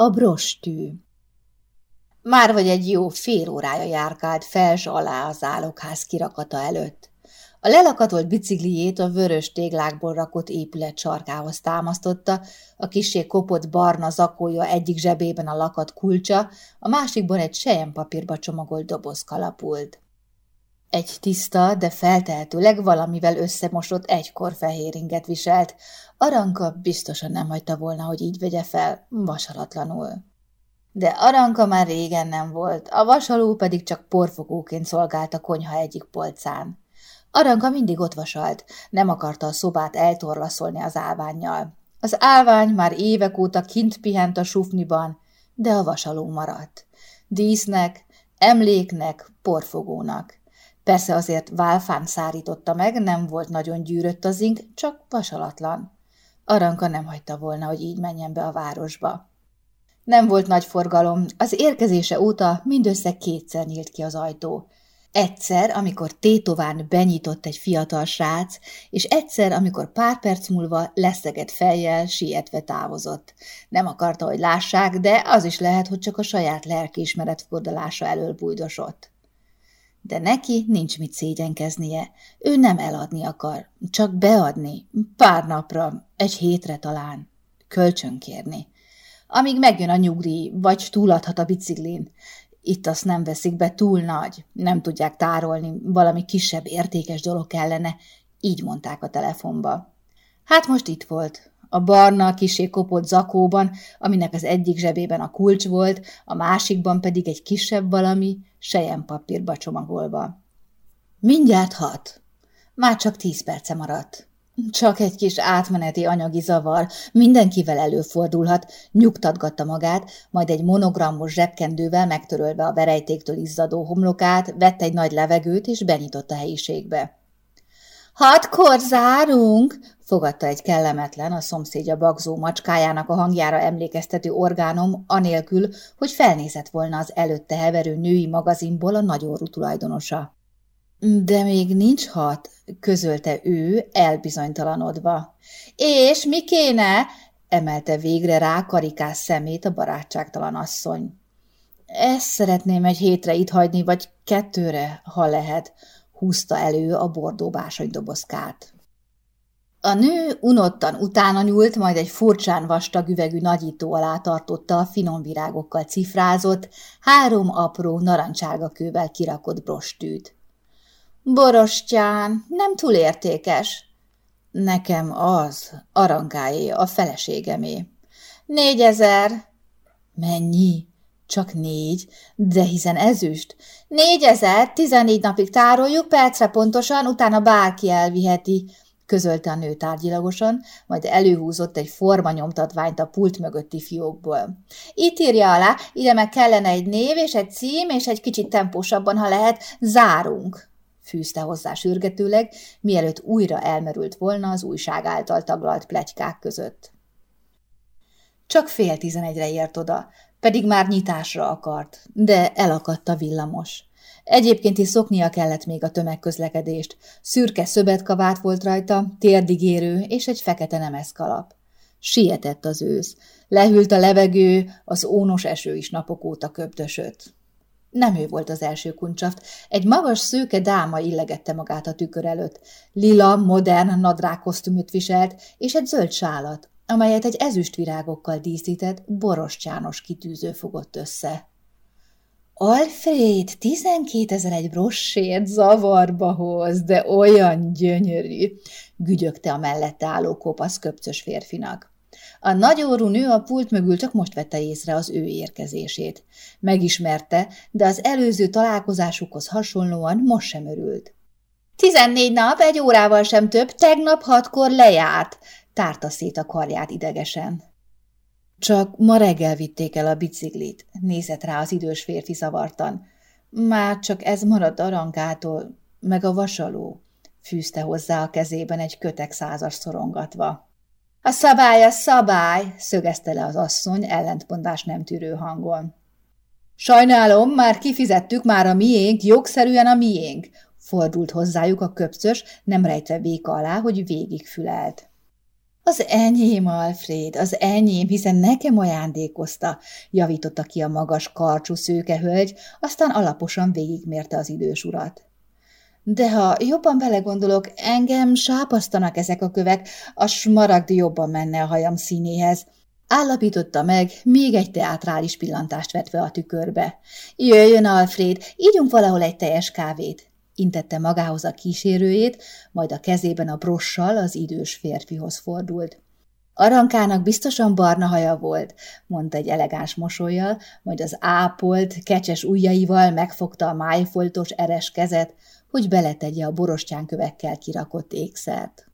A brostű Már vagy egy jó fél órája járkált fels alá az állokház kirakata előtt. A lelakatolt bicikliét a vörös téglákból rakott épület sarkához támasztotta, a kisé kopott barna zakója egyik zsebében a lakat kulcsa, a másikban egy papírba csomagolt doboz kalapult. Egy tiszta, de feltehetőleg valamivel összemosott egykor fehéringet viselt. Aranka biztosan nem hagyta volna, hogy így vegye fel, vasalatlanul. De Aranka már régen nem volt, a vasaló pedig csak porfogóként szolgált a konyha egyik polcán. Aranka mindig ott vasalt, nem akarta a szobát eltorlaszolni az állványjal. Az állvány már évek óta kint pihent a sufniban, de a vasaló maradt. Dísznek, emléknek, porfogónak. Persze azért válfán szárította meg, nem volt nagyon gyűrött az ink, csak vasalatlan. Aranka nem hagyta volna, hogy így menjen be a városba. Nem volt nagy forgalom, az érkezése óta mindössze kétszer nyílt ki az ajtó. Egyszer, amikor tétován benyitott egy fiatal srác, és egyszer, amikor pár perc múlva leszegett fejjel, sietve távozott. Nem akarta, hogy lássák, de az is lehet, hogy csak a saját lelkiismeret fordalása elől bújdosott. De neki nincs mit szégyenkeznie. Ő nem eladni akar, csak beadni, pár napra, egy hétre talán, kölcsönkérni. Amíg megjön a nyugdíj, vagy túladhat a biciklin. Itt azt nem veszik be túl nagy, nem tudják tárolni, valami kisebb értékes dolog kellene, így mondták a telefonba. Hát most itt volt, a barna, kisé kopott zakóban, aminek az egyik zsebében a kulcs volt, a másikban pedig egy kisebb valami, papírba csomagolva. Mindjárt hat. Már csak tíz perce maradt. Csak egy kis átmeneti anyagi zavar, mindenkivel előfordulhat, nyugtatgatta magát, majd egy monogrammos zsebkendővel megtörölve a verejtéktől izzadó homlokát, vett egy nagy levegőt és benyitott a helyiségbe. Hatkor zárunk, fogadta egy kellemetlen, a szomszédja bagzó macskájának a hangjára emlékeztető orgánom, anélkül, hogy felnézett volna az előtte heverő női magazinból a nagyorú tulajdonosa. De még nincs hat, közölte ő, elbizonytalanodva. És mi kéne? emelte végre rá karikás szemét a barátságtalan asszony. Ezt szeretném egy hétre itt hagyni, vagy kettőre, ha lehet, húzta elő a bordó dobozkát. A nő unottan utána nyúlt, majd egy furcsán vastag üvegű nagyító alá tartotta a finom virágokkal cifrázott, három apró narancsárga kővel kirakott brostűt. Borostyán, nem túl értékes. Nekem az, arankáé, a feleségemé. Négyezer. Mennyi? Csak négy, de hiszen ezüst. Négyezer, tizennégy napig tároljuk, percre pontosan, utána bárki elviheti, közölte a nő tárgyilagosan, majd előhúzott egy formanyomtatványt a pult mögötti fiókból. Itt írja alá, ide meg kellene egy név és egy cím, és egy kicsit tempósabban, ha lehet, zárunk fűzte hozzá sürgetőleg, mielőtt újra elmerült volna az újság által taglalt plegykák között. Csak fél tizenegyre ért oda, pedig már nyitásra akart, de elakadt a villamos. Egyébként is szoknia kellett még a tömegközlekedést. Szürke szöbetkavát volt rajta, térdigérő és egy fekete nemeszkalap. Sietett az ősz. Lehűlt a levegő, az ónos eső is napok óta köptösött. Nem ő volt az első kuncsaft. Egy magas, szőke dáma illegette magát a tükör előtt. Lila, modern nadrágkosztümöt viselt, és egy zöld sálat, amelyet egy ezüstvirágokkal díszített, borostyános kitűző fogott össze. Alfred, tizenkét egy brossért zavarba hoz, de olyan gyönyörű, gügyögte a mellette álló kopasz köpcös férfinak. A nagyórú nő a pult mögül csak most vette észre az ő érkezését. Megismerte, de az előző találkozásukhoz hasonlóan most sem örült. Tizennégy nap, egy órával sem több, tegnap hatkor lejárt, tárta szét a karját idegesen. Csak ma reggel vitték el a biciklit, nézett rá az idős férfi zavartan. Már csak ez maradt arankától, meg a vasaló, fűzte hozzá a kezében egy kötek százas szorongatva. A szabály a szabály, szögezte le az asszony ellentmondás nem tűrő hangon. Sajnálom, már kifizettük, már a miénk, jogszerűen a miénk, fordult hozzájuk a köpcös, nem rejtve véka alá, hogy végigfülelt. Az enyém, Alfred, az enyém, hiszen nekem ajándékozta, javította ki a magas karcsú szőke hölgy, aztán alaposan végigmérte az idős urat. De ha jobban belegondolok, engem sápasztanak ezek a kövek, a smaragd jobban menne a hajam színéhez. Állapította meg, még egy teátrális pillantást vetve a tükörbe. Jöjjön, Alfred, ígyunk valahol egy teljes kávét intette magához a kísérőjét, majd a kezében a brossal az idős férfihoz fordult. Arankának biztosan barna haja volt, mondta egy elegáns mosolyjal, majd az ápolt, kecses ujjaival megfogta a májfoltos eres kezet, hogy beletegye a borostyánkövekkel kirakott ékszert.